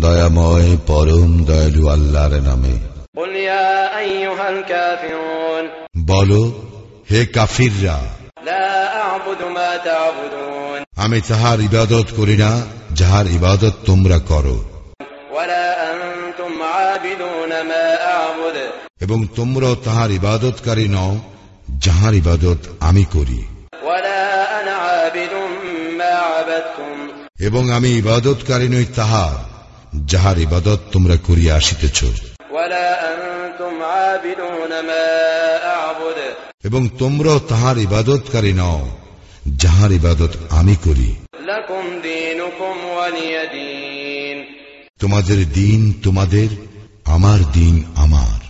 দয়াময় পরম দয়ালু আল্লাহর নামে। বল হে কাফিররা। আমি তাহার ইবাদত করি না যাহার ইবাদত তোমরা করো। এবং তোমরাও তাহার ইবাদতকারী নও যাহার ইবাদত আমি করি। এবং আমি ইবাদতকারী নই তাহার যাহার ইবাদত তোমরা করিয়া আসিতেছ। এবং তোমরাও তাহার ইবাদতকারী নও যাহার ইবাদত আমি করি। তোমাদের দিন তোমাদের আমার দিন আমার।